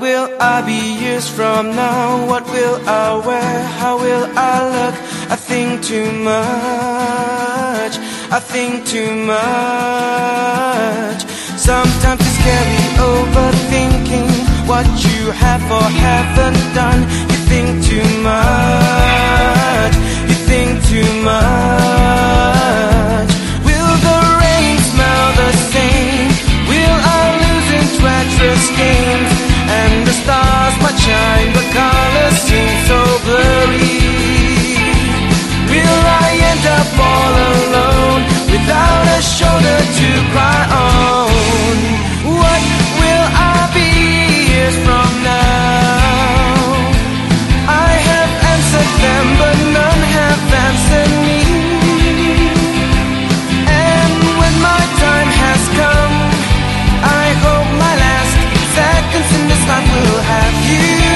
Will I be years from now? What will I wear? How will I look? I think too much. I think too much. Sometimes it's scary overthinking shine, but colors seem so blurry. Will I end up all alone without a shoulder to cry on? What will I be years from now? I have answered them, but none have answered me. And when my time has come, I hope my last seconds in this life will you.